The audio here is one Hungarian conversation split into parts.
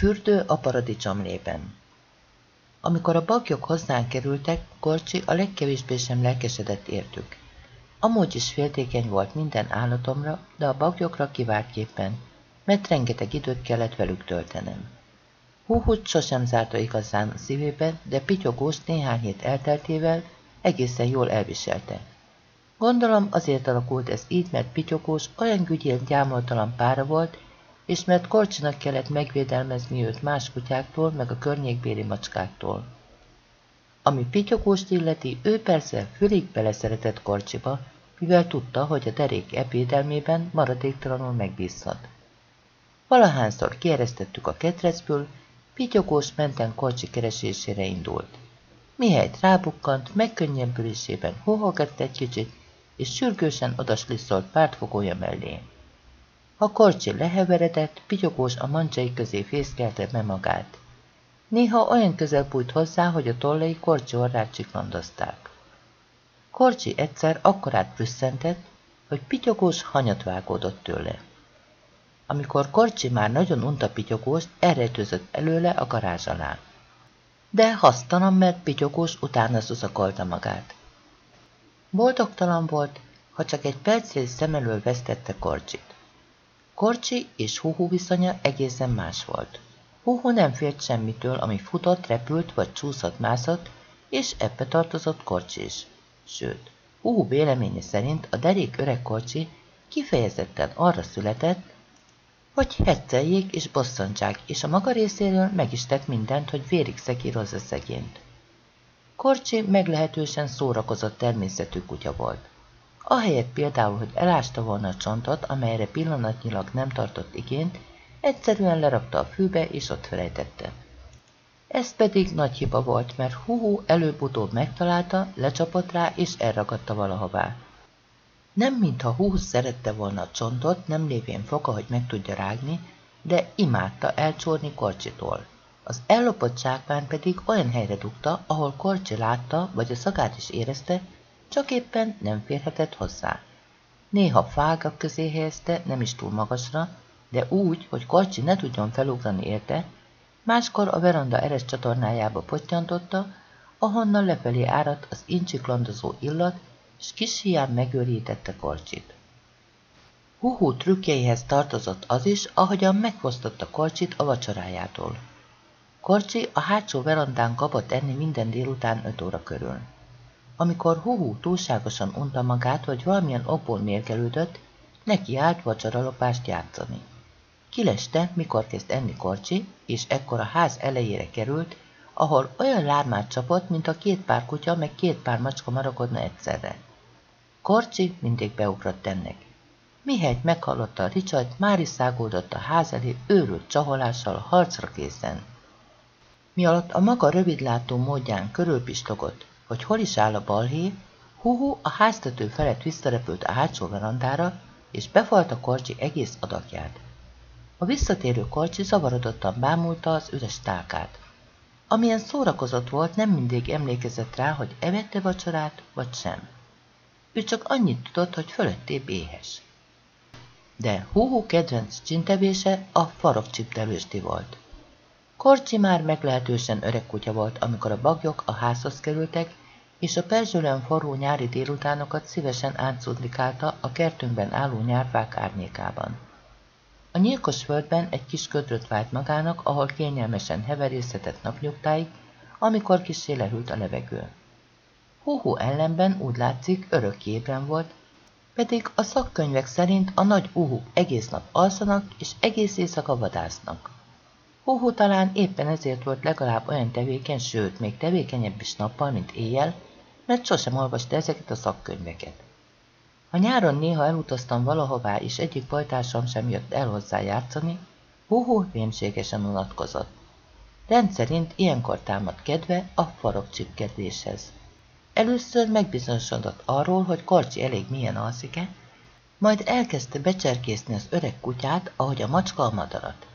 Fürdő a paradicsomlében. Amikor a bagyok hozzánk kerültek, Korcsi a legkevésbé sem lelkesedett értük. Amúgy is féltékeny volt minden állatomra, de a bagyokra kiváltképpen, mert rengeteg időt kellett velük töltenem. Húhut sosem zárta igazán a szívébe, de pityogós néhány hét elteltével egészen jól elviselte. Gondolom azért alakult ez így, mert pityogós olyan gügyén gyámoltalan pára volt, és mert Korcsinak kellett megvédelmezni őt más kutyáktól, meg a környékbéli macskáktól. Ami pityogóst illeti, ő persze fülig beleszeretett Korcsiba, mivel tudta, hogy a derék ebédelmében maradéktalanul megbízhat. Valahányszor kieresztettük a ketrecből, pityogós menten Korcsi keresésére indult. Mihelyt rábukkant, megkönnyebbülésében hóhogett egy kicsit, és sürgősen odasliszolt pártfogója mellé. A korcsi leheveredett, pityogós a mancsai közé fészkelte be magát. Néha olyan közel bújt hozzá, hogy a tollai korcsi orrát csiklandozták. Korcsi egyszer akkorát prüsszentett, hogy pityogós hanyat vágódott tőle. Amikor Korcsi már nagyon unta pityogóst, elrejtőzött előle a garázs alá. De hasztalan, mert pityogós utána szuszakolta magát. Boldogtalan volt, ha csak egy percre szem elől vesztette Korcsit. Korcsi és Huhu viszonya egészen más volt. Huhu nem félt semmitől, ami futott, repült vagy csúszott, mászott, és ebbe tartozott Korcsi is. Sőt, Huhu véleménye szerint a derék öreg Korcsi kifejezetten arra született, hogy hecceljék és bosszantsák, és a maga részéről meg is tett mindent, hogy vérig szekírozza szegényt. Korcsi meglehetősen szórakozott természetű kutya volt. Ahelyett például, hogy elásta volna a csontot, amelyre pillanatnyilag nem tartott igényt, egyszerűen lerakta a fűbe és ott felejtette. Ez pedig nagy hiba volt, mert Huhu előbb-utóbb megtalálta, lecsapott rá és elragadta valahová. Nem mintha Huhu szerette volna a csontot, nem lévén foka, hogy meg tudja rágni, de imádta elcsórni Korcsitól. Az ellopott zsákmány pedig olyan helyre dugta, ahol Korcsi látta, vagy a szagát is érezte, csak éppen nem férhetett hozzá. Néha fágak közé helyezte, nem is túl magasra, de úgy, hogy Korcsi ne tudjon felugrani érte, máskor a veranda eres csatornájába pottyantotta, ahonnan lefelé áradt az incsiklandozó illat, és kis hián megőrítette Korcsit. Huhu trükkjeihez tartozott az is, ahogyan megfosztotta Korcsit a vacsorájától. Korcsi a hátsó verandán kapott enni minden délután 5 óra körül. Amikor Huhu túlságosan unta magát, vagy valamilyen okból mérgelődött, neki állt vacsaralopást játszani. Kileste, mikor kezd enni Korcsi, és ekkor a ház elejére került, ahol olyan lármát csapott, mint a két pár kutya, meg két pár macska marakodna egyszerre. Korcsi mindig beugrott ennek. Mihelyt meghallotta a ricsajt, már is szágódott a ház elé őrült csaholással harcra készen. Mi alatt a maga rövidlátó módján körülpistogott, hogy hol is áll a balhé, Huhu a háztető felett visszarepült a hátsó verandára, és befalta Korcsi egész adagját. A visszatérő Korcsi zavarodottan bámulta az üres tálkát. Amilyen szórakozott volt, nem mindig emlékezett rá, hogy evette vacsorát, vagy sem. Ő csak annyit tudott, hogy fölöttébb éhes. De Huhu kedvenc csintevése a farokcsiptelősti volt. Korcsi már meglehetősen öreg kutya volt, amikor a bagyok a házhoz kerültek, és a perzsőlen forró nyári délutánokat szívesen átszudlikálta a kertünkben álló nyárfák árnyékában. A nyílkos földben egy kis ködröt vált magának, ahol kényelmesen heverészhetett napnyugtáig, amikor kissé lehűlt a levegő. Hóhó ellenben úgy látszik örök ébren volt, pedig a szakkönyvek szerint a nagy uhuk egész nap alszanak és egész éjszaka vadásznak. Hóhó talán éppen ezért volt legalább olyan tevékeny, sőt, még tevékenyebb is nappal, mint éjjel, mert sosem olvasta ezeket a szakkönyveket. Ha nyáron néha elutaztam valahová, és egyik pajtársam sem jött el hozzá játszani, Hóhó rémségesen unatkozott. Rendszerint ilyenkor támad kedve a farokcsipkedéshez. Először megbizonyosodott arról, hogy Korcsi elég milyen alszik-e, majd elkezdte becserkészni az öreg kutyát, ahogy a macska a madarat.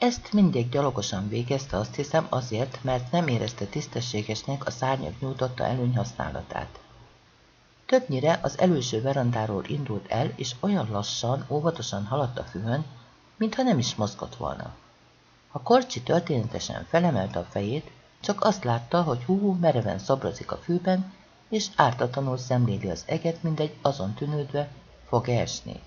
Ezt mindig gyalogosan végezte, azt hiszem azért, mert nem érezte tisztességesnek a szárnyak nyújtotta előny használatát. Többnyire az előső verandáról indult el, és olyan lassan, óvatosan haladt a füvön, mintha nem is mozgott volna. Ha Korcsi történetesen felemelte a fejét, csak azt látta, hogy húhú mereven szabrozik a fűben, és ártatlanul szemléli az eget, mindegy azon tűnődve, fog -e esni.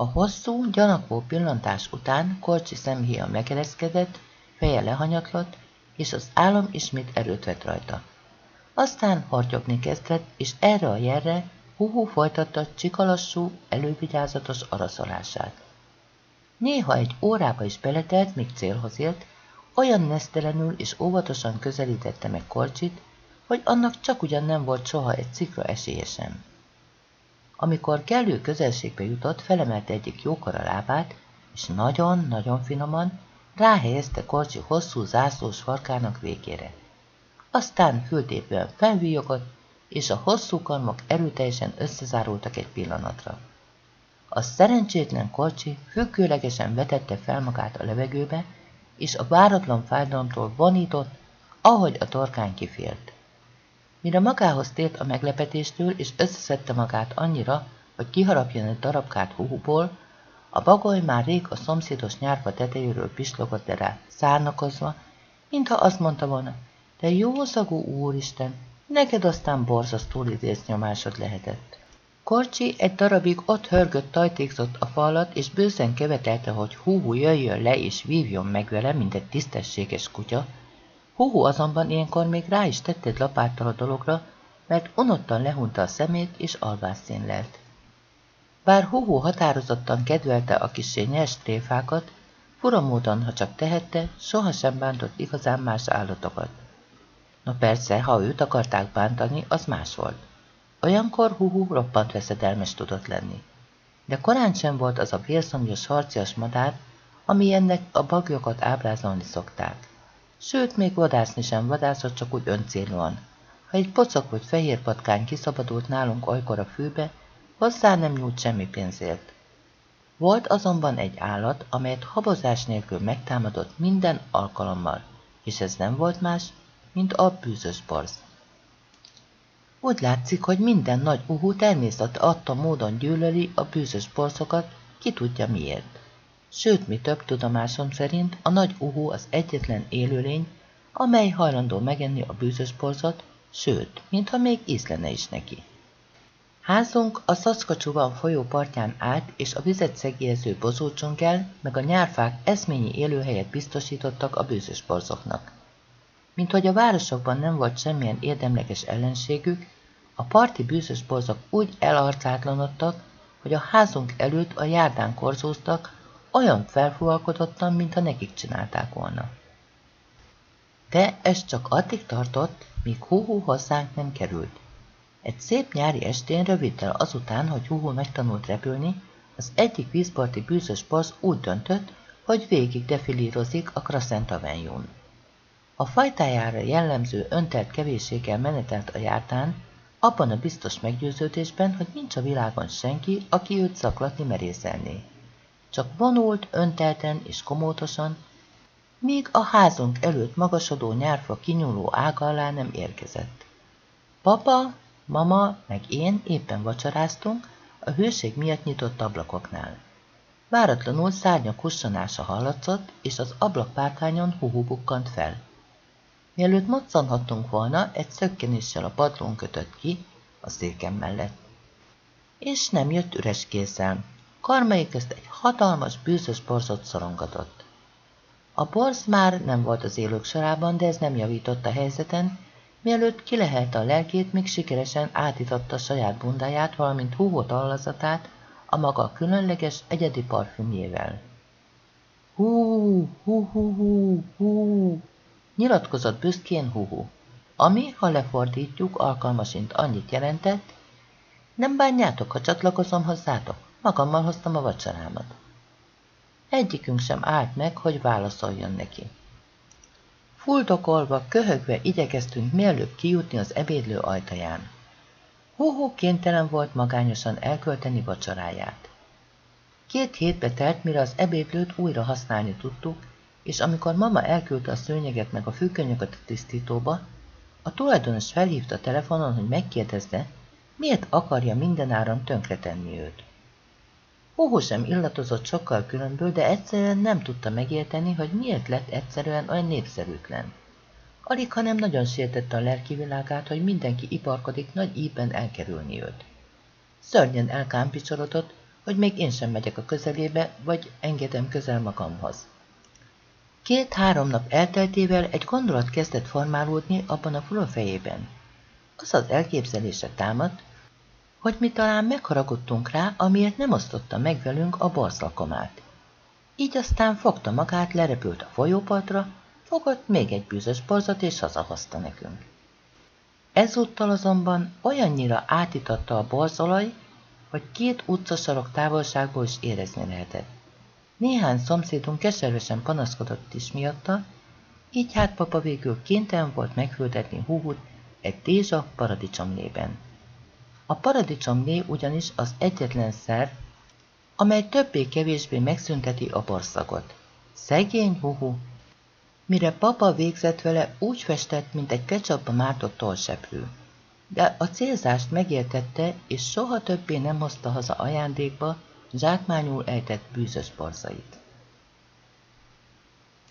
A hosszú, gyanakvó pillantás után Korcsi szemhéja megereszkedett, feje lehanyatlott, és az álom ismét erőt vett rajta. Aztán hartyogni kezdett, és erre a jelre Huhu folytatta csikalassú, elővigyázatos araszolását. Néha egy órába is beletelt, míg célhoz ért, olyan nesztelenül és óvatosan közelítette meg Korcsit, hogy annak csak ugyan nem volt soha egy cikra esélye sem. Amikor kellő közelségbe jutott, felemelte egyik jókora lábát, és nagyon-nagyon finoman ráhelyezte Korcsi hosszú zászlós farkának végére. Aztán fültépően felvűjogott, és a hosszú karmok erőteljesen összezárultak egy pillanatra. A szerencsétlen Korcsi függőlegesen vetette fel magát a levegőbe, és a váratlan fájdalomtól vonított, ahogy a torkán kifélt. Mire magához tért a meglepetéstől, és összeszedte magát annyira, hogy kiharapjon egy darabkát húból, a bagoly már rég a szomszédos nyárfa tetejéről pislogott rá, szárnakozva, mintha azt mondta volna, de jó szagú úristen, neked aztán borzasztó nyomásod lehetett. Korcsi egy darabig ott hörgött tajtékzott a falat, és bőszen követelte, hogy Húhú jöjjön le és vívjon meg vele, mint egy tisztességes kutya, Huhu azonban ilyenkor még rá is tett egy lapáttal a dologra, mert unottan lehunta a szemét és alvászén lelt. Bár Huhu határozottan kedvelte a kisé nyers tréfákat, fura ha csak tehette, sohasem bántott igazán más állatokat. Na persze, ha őt akarták bántani, az más volt. Olyankor Huhu roppant veszedelmes tudott lenni. De korán sem volt az a vérszomjas harcias madár, ami ennek a bagyokat ábrázolni szokták. Sőt, még vadászni sem vadászott, csak úgy öncélúan. Ha egy pocak vagy fehér patkány kiszabadult nálunk olykor a fűbe, hozzá nem nyújt semmi pénzért. Volt azonban egy állat, amelyet habozás nélkül megtámadott minden alkalommal, és ez nem volt más, mint a bűzös borz. Úgy látszik, hogy minden nagy uhú természet adta módon gyűlöli a bűzös borzokat, ki tudja miért. Sőt, mi több tudomásom szerint a nagy uhó az egyetlen élőlény, amely hajlandó megenni a bűzös borzot, sőt, mintha még íz lenne is neki. Házunk a Szaszkacsúban folyó partján állt, és a vizet szegélyező bozócsongel, meg a nyárfák eszményi élőhelyet biztosítottak a bűzös borzoknak. Mint hogy a városokban nem volt semmilyen érdemleges ellenségük, a parti bűzös borzok úgy elarcátlanodtak, hogy a házunk előtt a járdán korzóztak, olyan felfúvalkodottan, mintha nekik csinálták volna. De ez csak addig tartott, míg Húhú hozzánk nem került. Egy szép nyári estén röviddel azután, hogy Húhú megtanult repülni, az egyik vízparti bűzös borz úgy döntött, hogy végig defilírozik a Crescent avenue A fajtájára jellemző öntelt kevéséggel menetelt a jártán, abban a biztos meggyőződésben, hogy nincs a világon senki, aki őt zaklatni merészelné csak vonult, öntelten és komótosan, míg a házunk előtt magasodó nyárfa kinyúló ága alá nem érkezett. Papa, mama, meg én éppen vacsoráztunk a hőség miatt nyitott ablakoknál. Váratlanul szárnyak hussanása hallatszott, és az ablakpárkányon huhu bukkant fel. Mielőtt moccanhattunk volna, egy szökkenéssel a padlón kötött ki, a székem mellett. És nem jött üres kézzel, Karmai közt egy hatalmas, bűzös borzot szorongatott. A borz már nem volt az élők sorában, de ez nem javított a helyzeten, mielőtt kilehelte a lelkét, még sikeresen átitatta saját bundáját, valamint húgott allazatát a maga különleges, egyedi parfümjével. Hú, hú, hú, hú, hú, nyilatkozott büszkén hú, ami, ha lefordítjuk, alkalmasint annyit jelentett, nem bánjátok, ha csatlakozom hozzátok? Magammal hoztam a vacsorámat. Egyikünk sem állt meg, hogy válaszoljon neki. Fuldokolva, köhögve igyekeztünk mielőbb kijutni az ebédlő ajtaján. Hóhó kénytelen volt magányosan elkölteni vacsoráját. Két hétbe telt, mire az ebédlőt újra használni tudtuk, és amikor mama elküldte a szőnyeget meg a fűkönyöket a tisztítóba, a tulajdonos felhívta telefonon, hogy megkérdezze, miért akarja mindenáron tönkretenni őt. Hóhó sem illatozott sokkal különből, de egyszerűen nem tudta megérteni, hogy miért lett egyszerűen olyan népszerűtlen. Alig, hanem nagyon sértette a lelki világát, hogy mindenki iparkodik nagy íben elkerülni őt. Szörnyen elkámpicsorodott, hogy még én sem megyek a közelébe, vagy engedem közel magamhoz. Két-három nap elteltével egy gondolat kezdett formálódni abban a fura fejében. Az az elképzelése támadt, hogy mi talán megharagudtunk rá, amiért nem osztotta meg velünk a borszlakomát. Így aztán fogta magát, lerepült a folyópartra, fogott még egy bűzös borzat és hazahozta nekünk. Ezúttal azonban olyannyira átitatta a borzolaj, hogy két utcasarok távolságból is érezni lehetett. Néhány szomszédunk keservesen panaszkodott is miatta, így hát papa végül kénytelen volt megfültetni húhut egy tézsa paradicsomlében. A paradicsomlé ugyanis az egyetlen szer, amely többé-kevésbé megszünteti a borszagot. Szegény huhu, mire papa végzett vele, úgy festett, mint egy kecsapba mártott tolseprő. De a célzást megértette, és soha többé nem hozta haza ajándékba zsákmányul ejtett bűzös borzait.